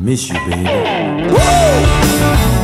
miss you, baby. Uh-huh,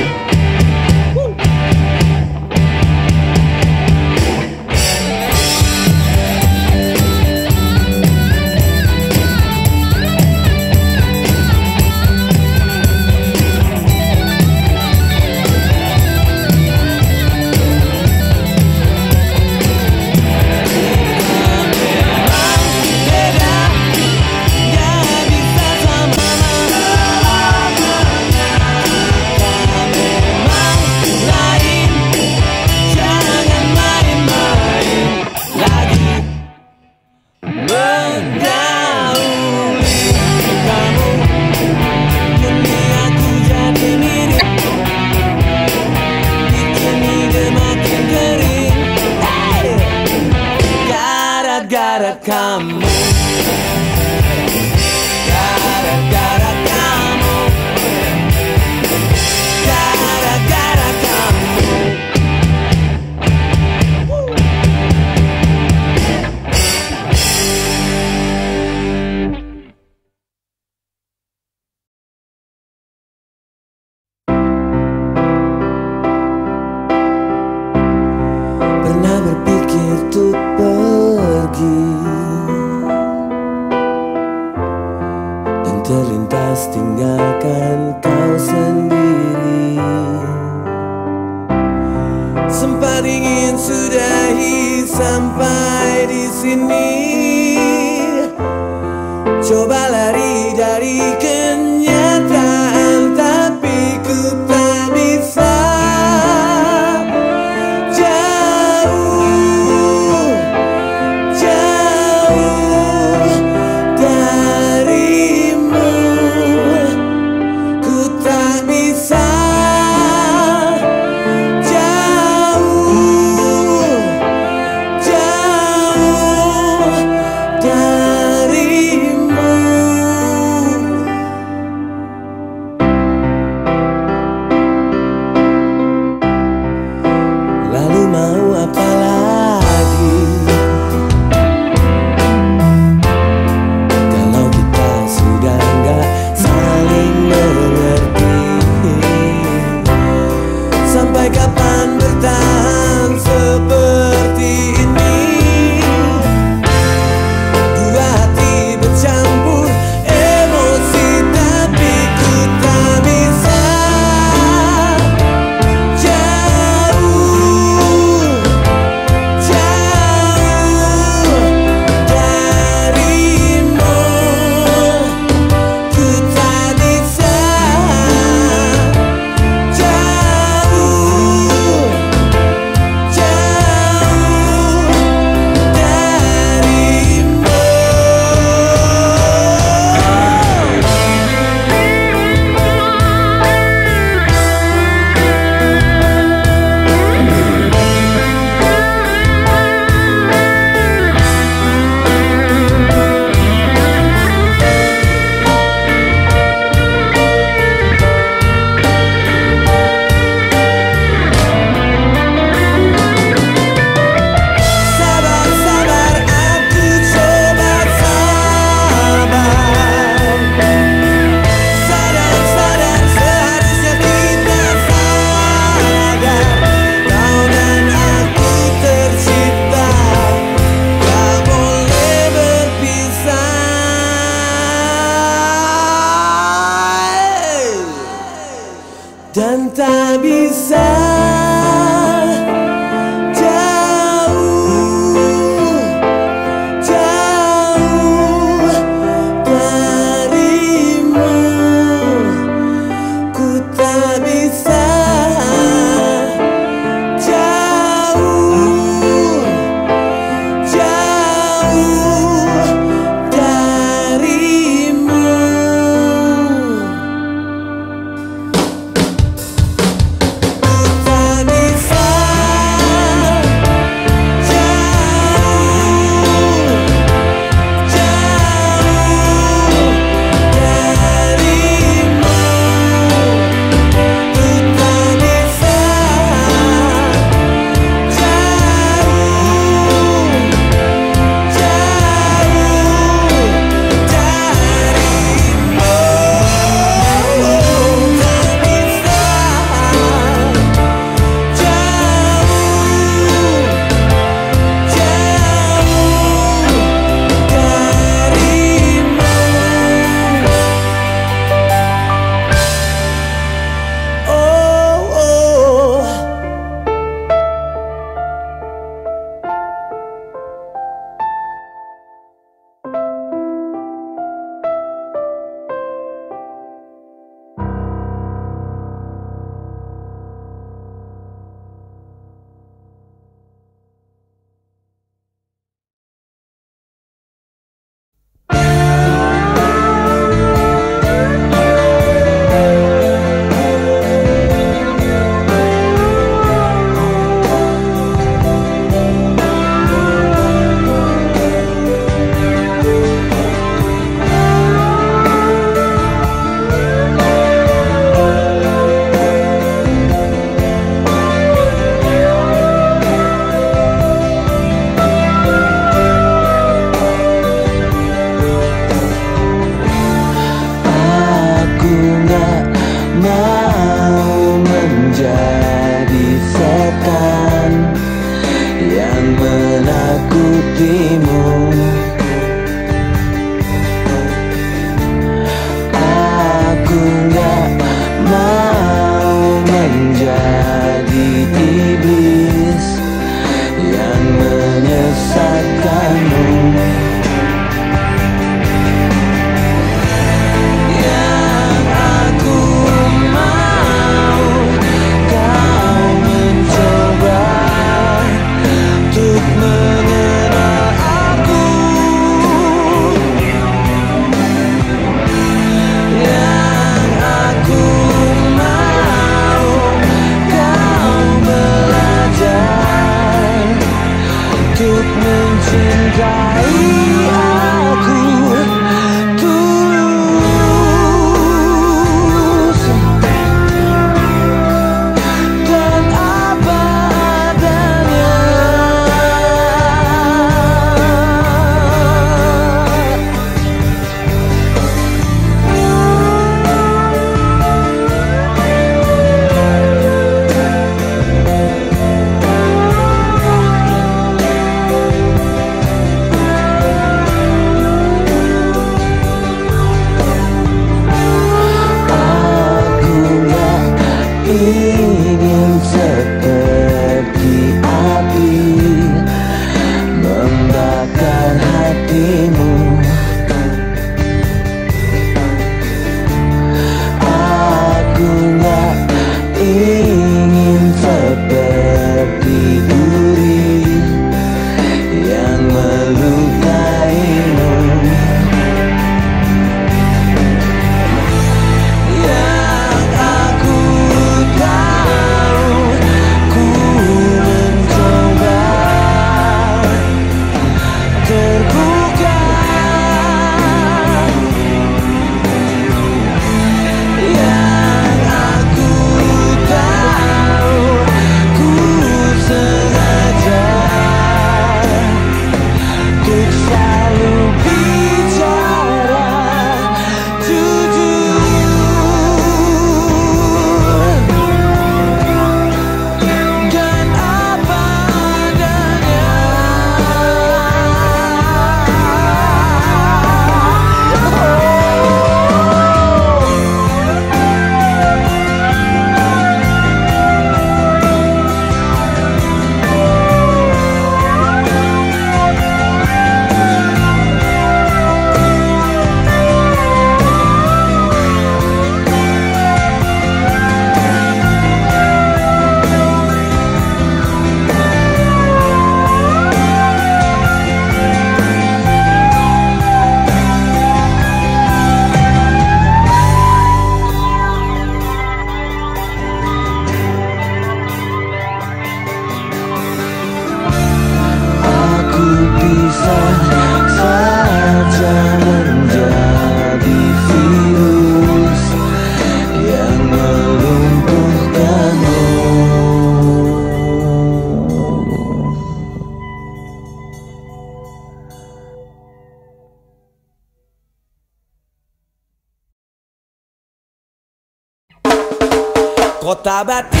Bye bye.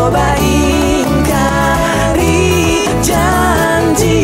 Coba ingkari janji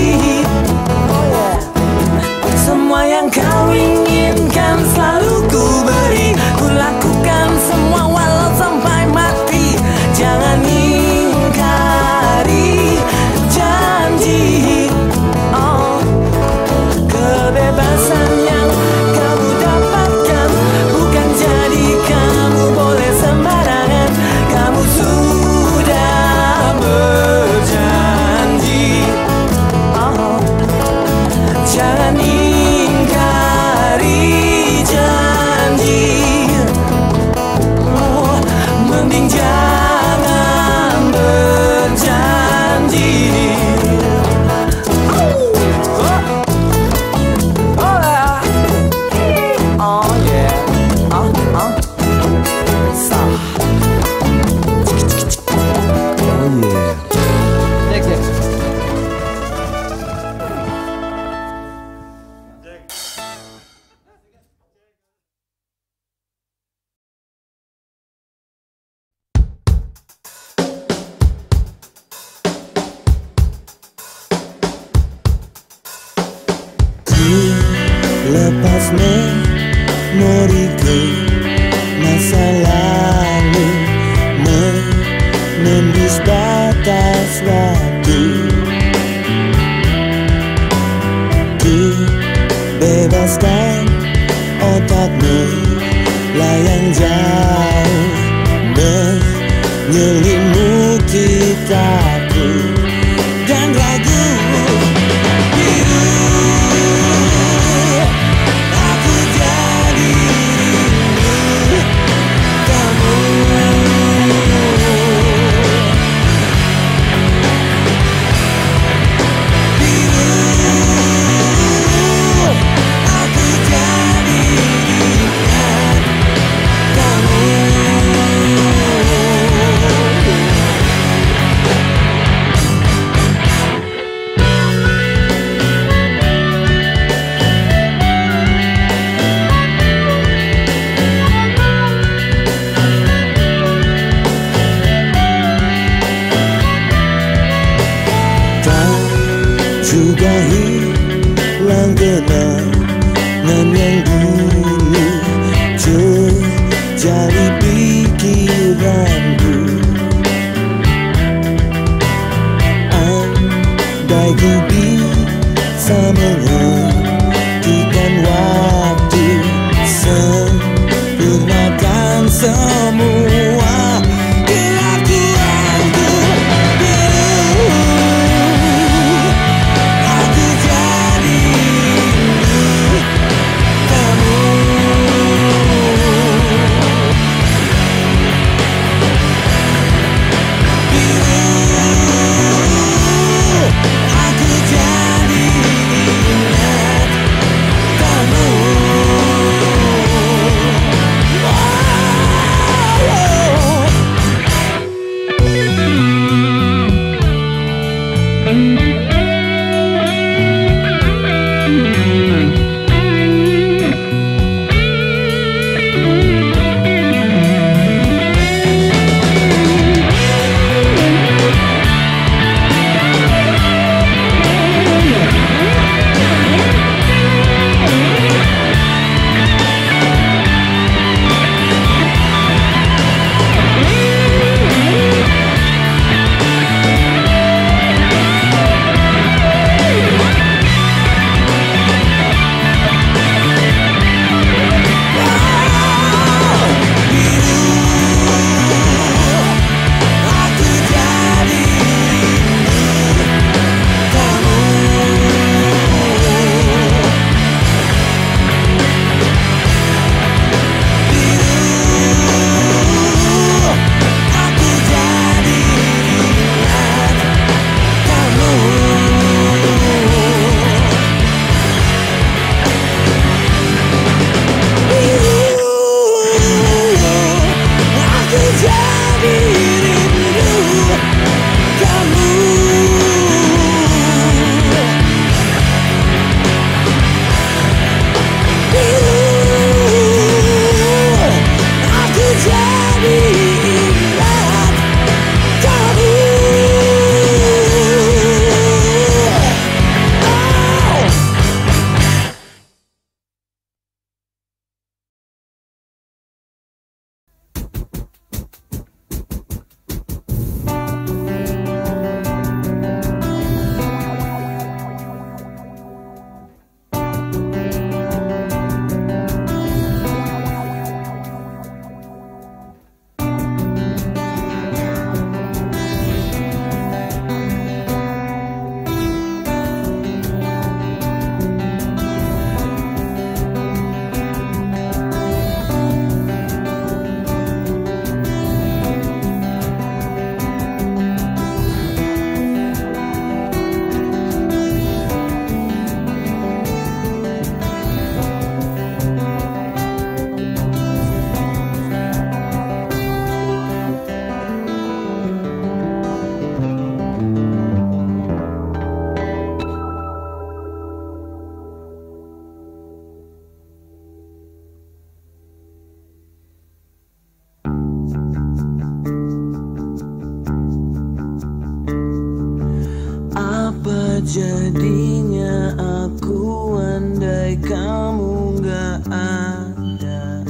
jadinya aku andai kamu gak ada.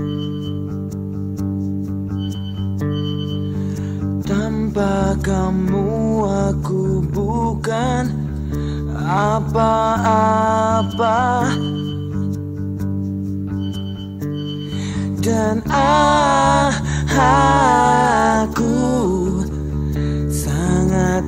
Tanpa kamu aku bukan apa-apa. Dan ah, aku sangat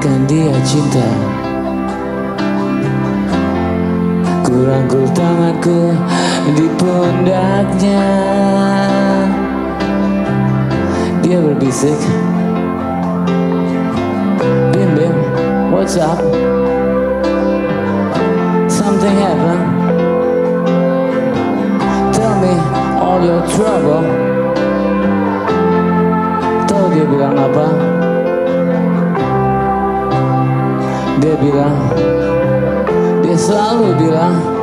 berikan dia cinta. Ku rangkul tanganku di pundaknya. Dia berbisik. Bim Bim, what's up? Something happened. Tell me all your trouble. Tahu dia bilang apa? Dia bilang Dia selalu bilang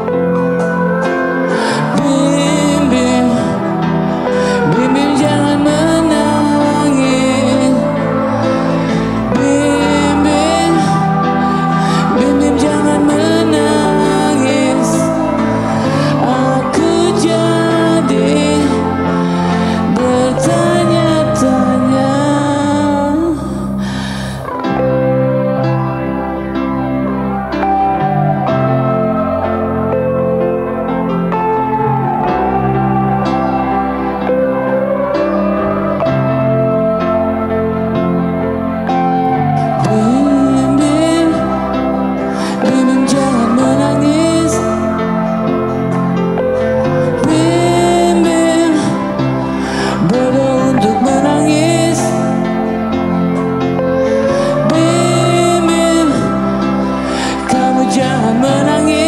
어머랑이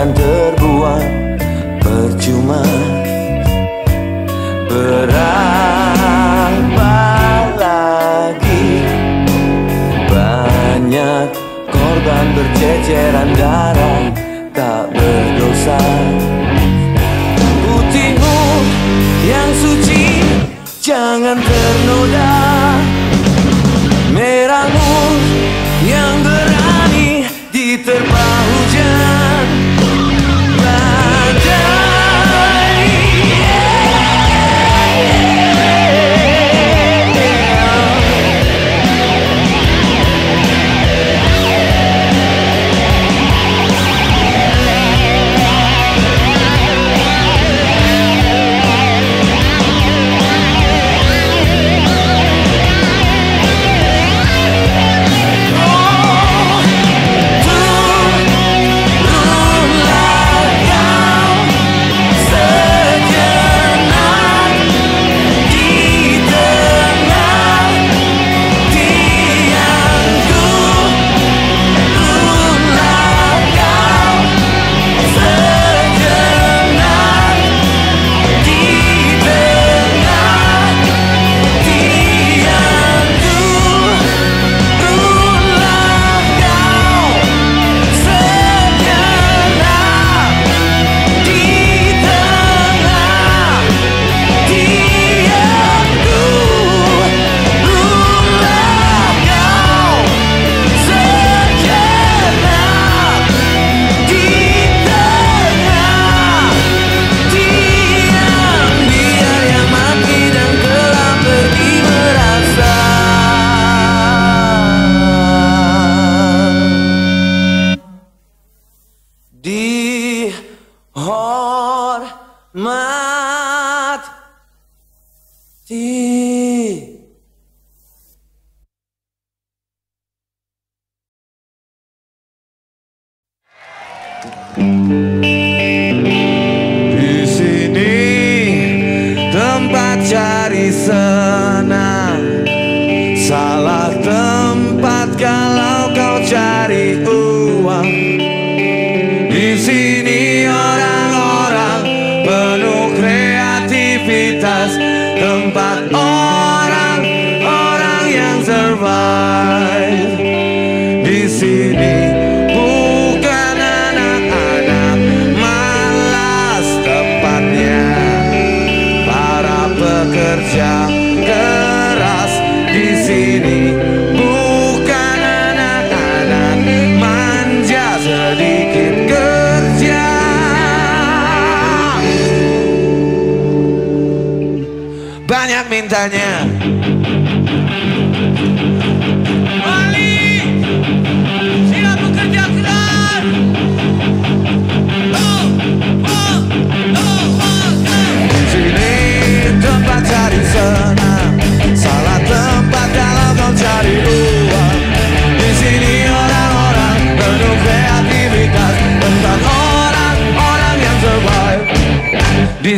dan terbuang percuma Berapa lagi. Banyak korban berceceran darah tak berdosa. Putihmu yang suci jangan ternoda. Música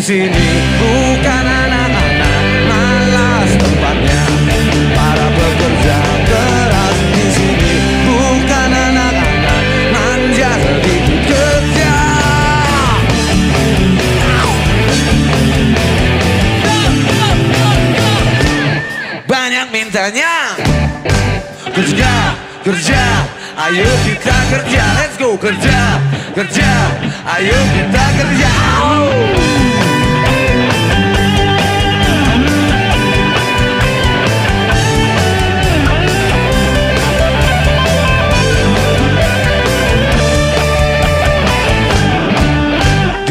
sini. Bukan anak-anak malas tempatnya. Para pekerja keras di sini. Bukan anak-anak manja sedikit kerja. Banyak mintanya. Kerja kerja ayo kita kerja. Let's go kerja kerja ayo kita kerja. oh.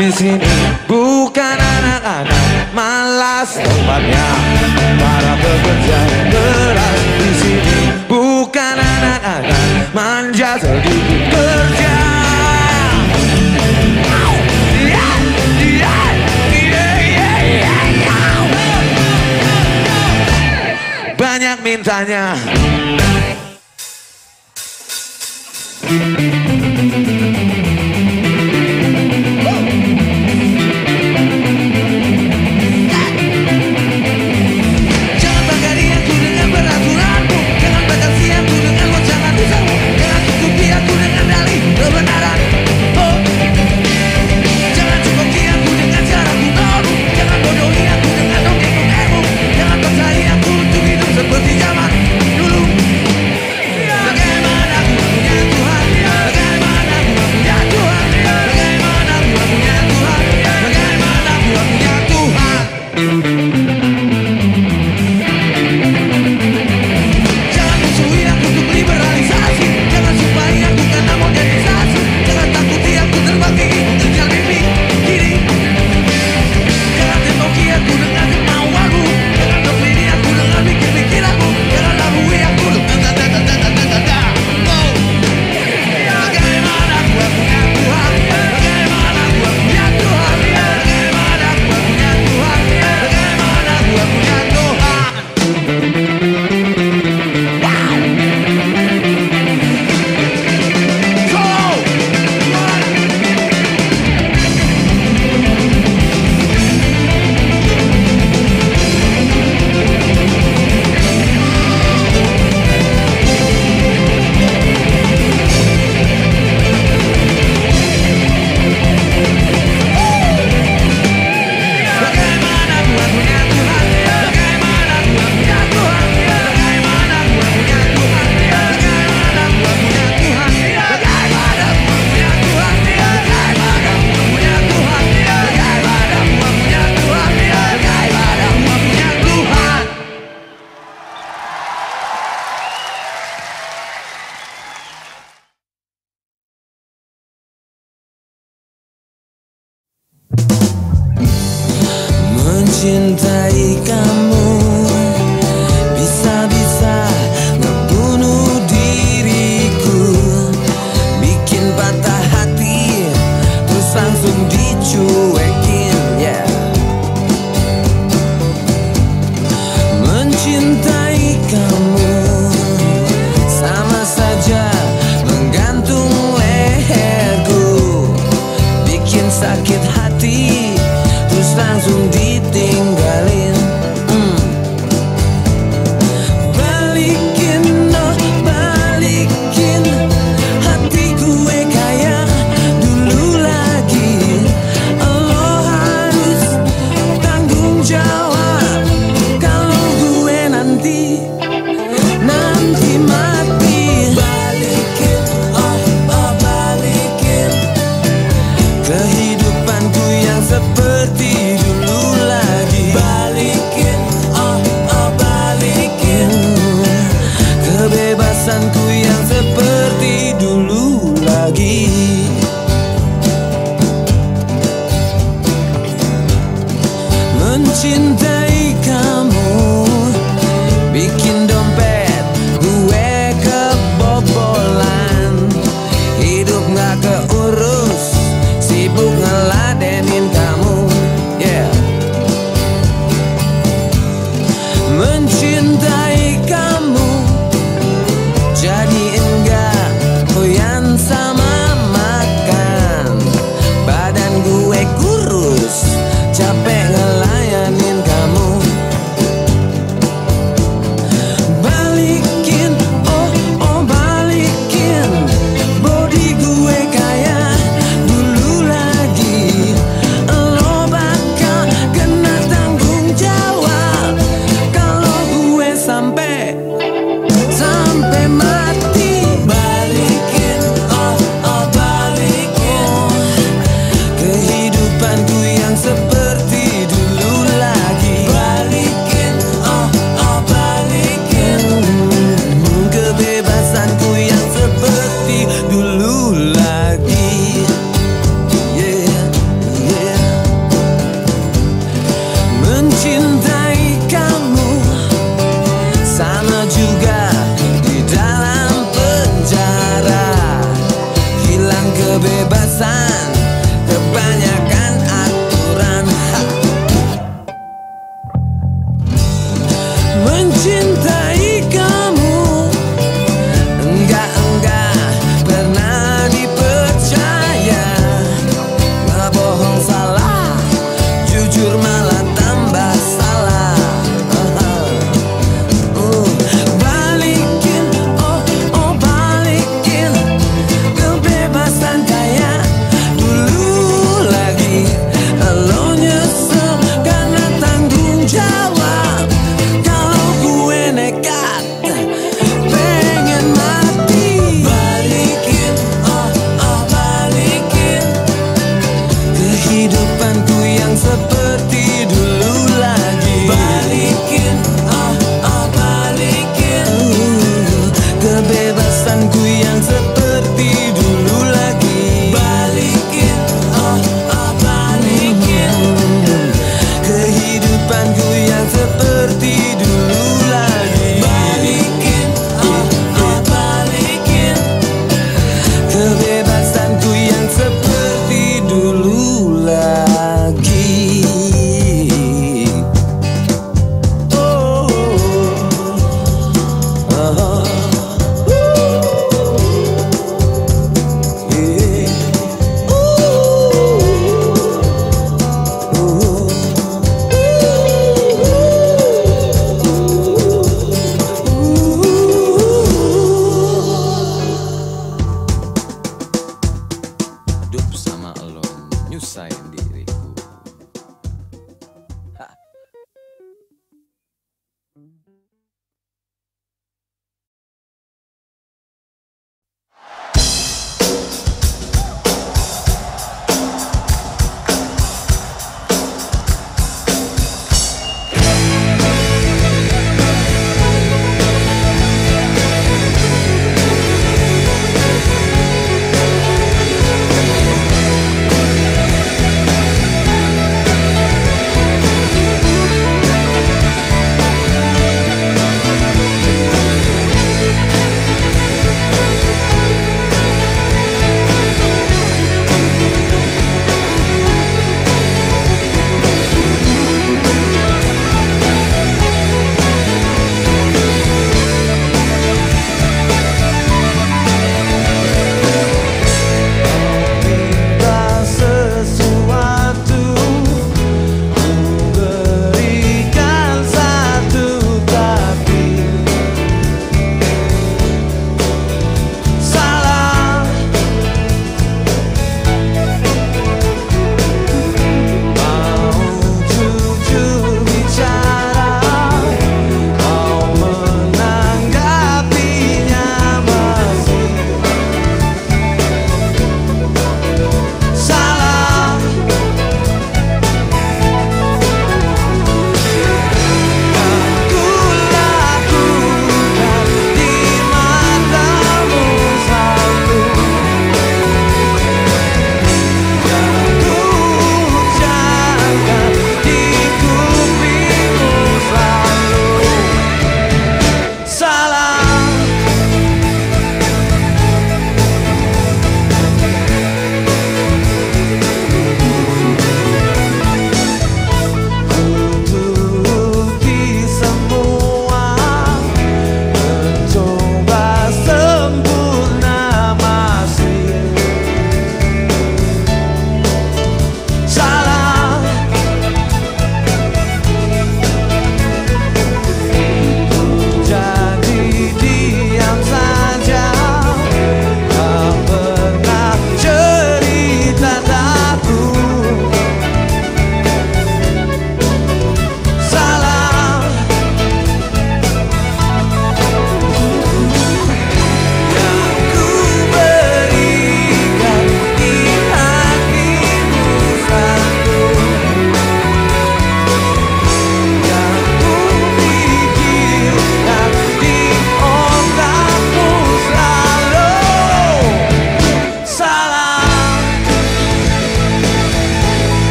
Di sini. Bukan anak-anak malas tempatnya. Para pekerja keras. di sini. Bukan anak-anak manja sedikit kerja. Banyak mintanya.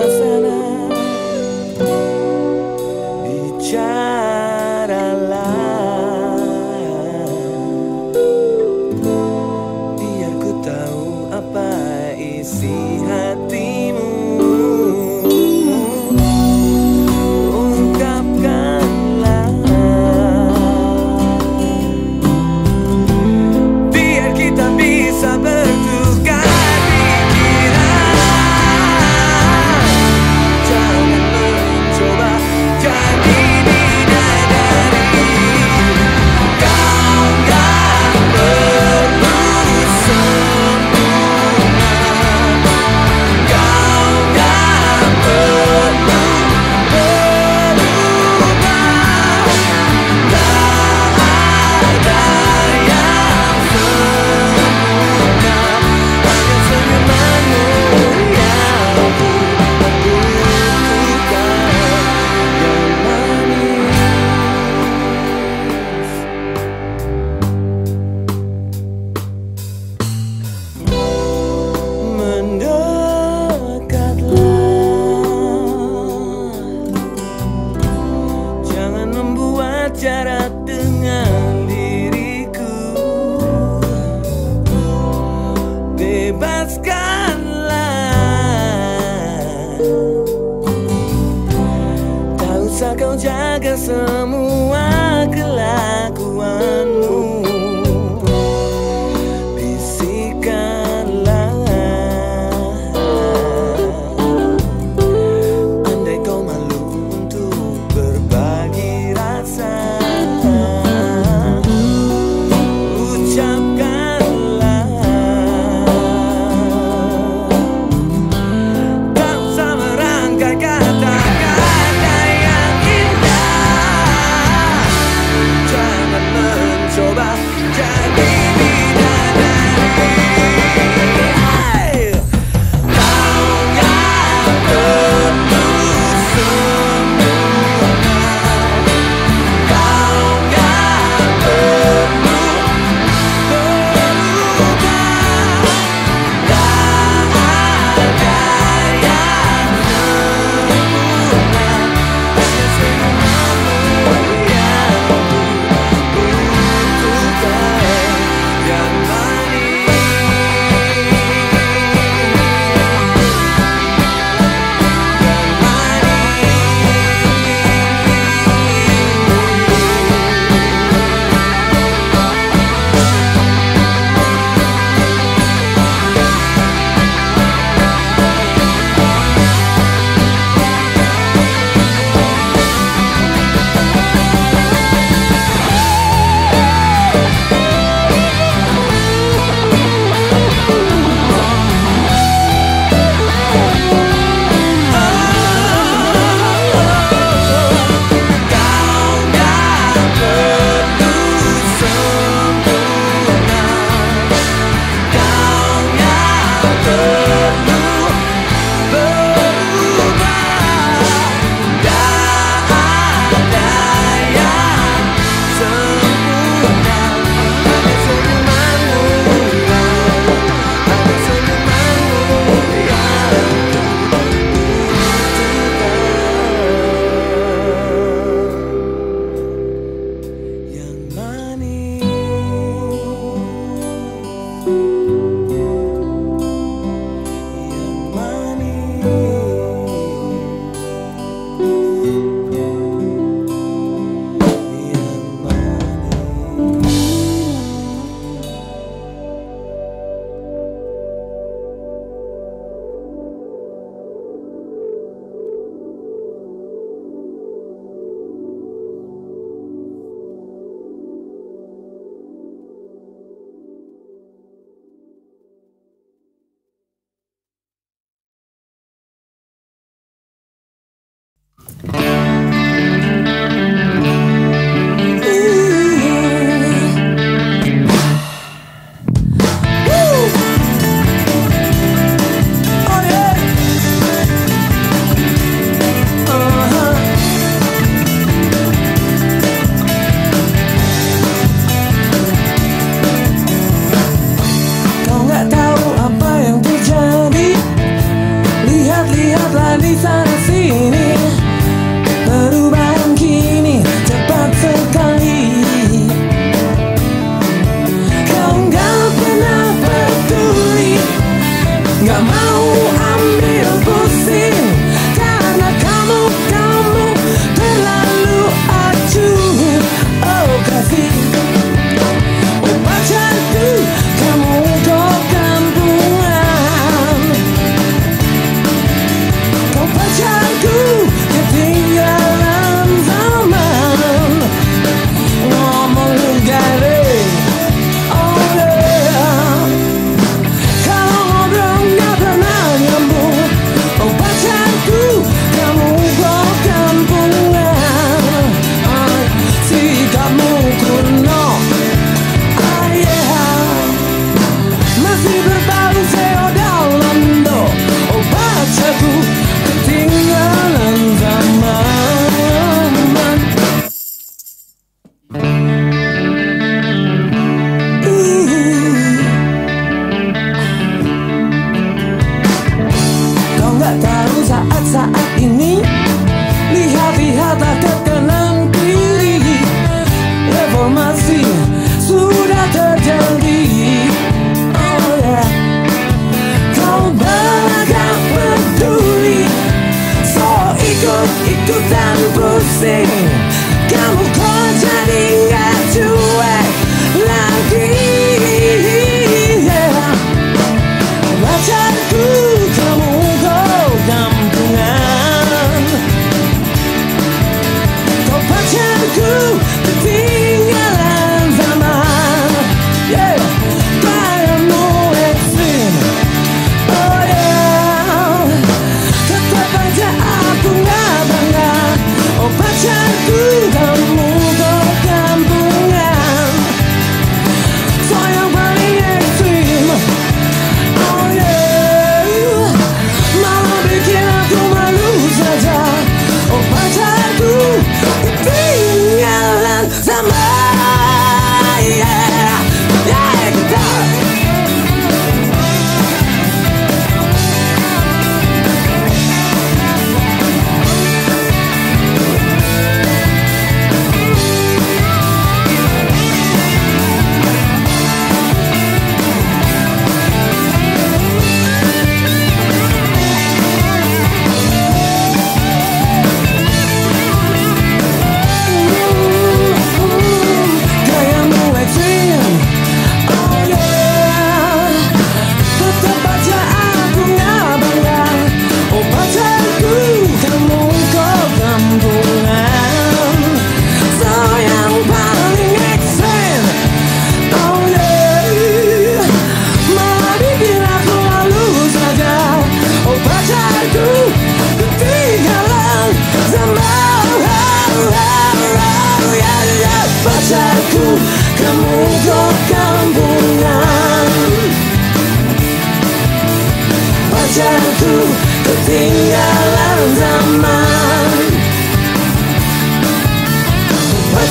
nothing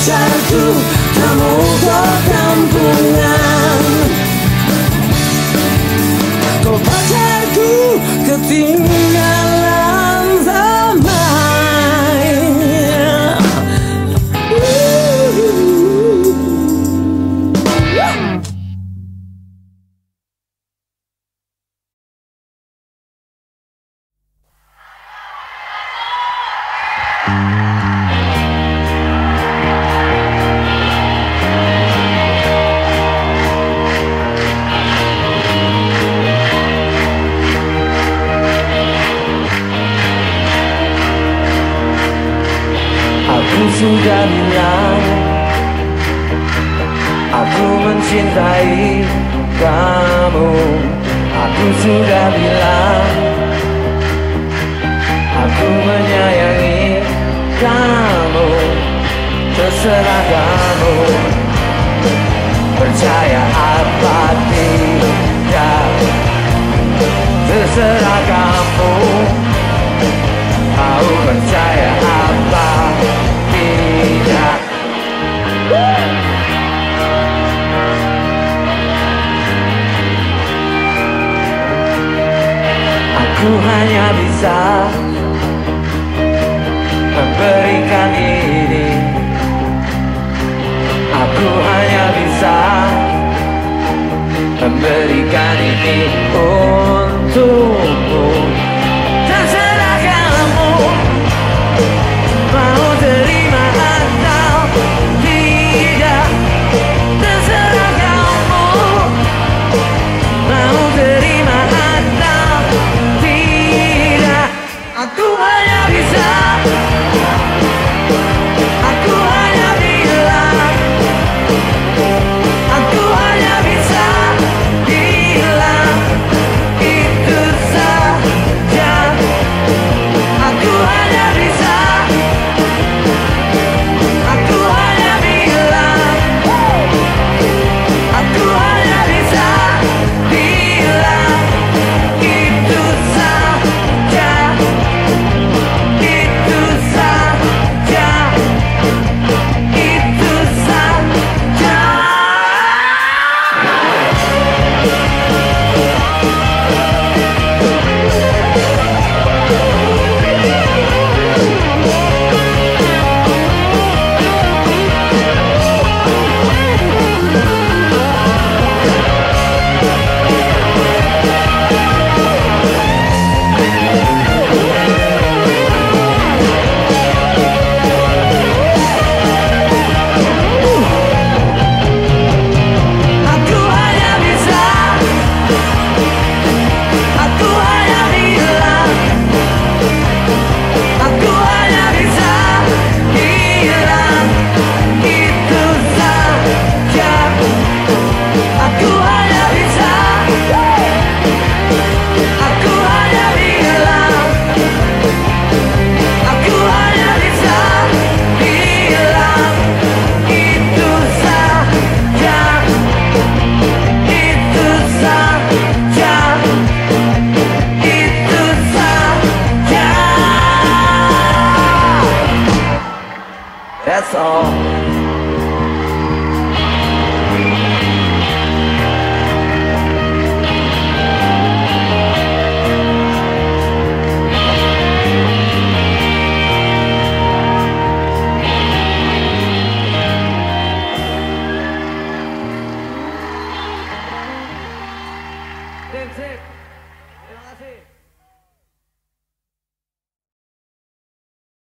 Pacarku kamu kok kampungan. Kau pacarku ketinggalan